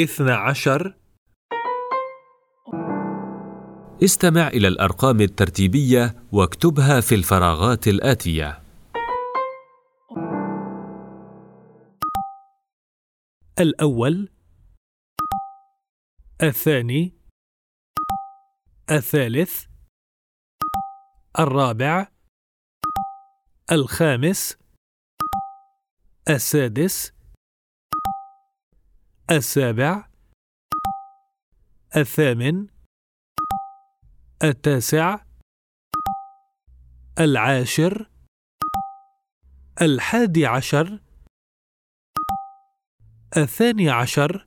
اثنى عشر. استمع إلى الأرقام الترتيبية واكتبها في الفراغات الآتية. الأول. الثاني. الثالث. الرابع. الخامس. السادس. السابع الثامن التاسع العاشر الحادي عشر الثاني عشر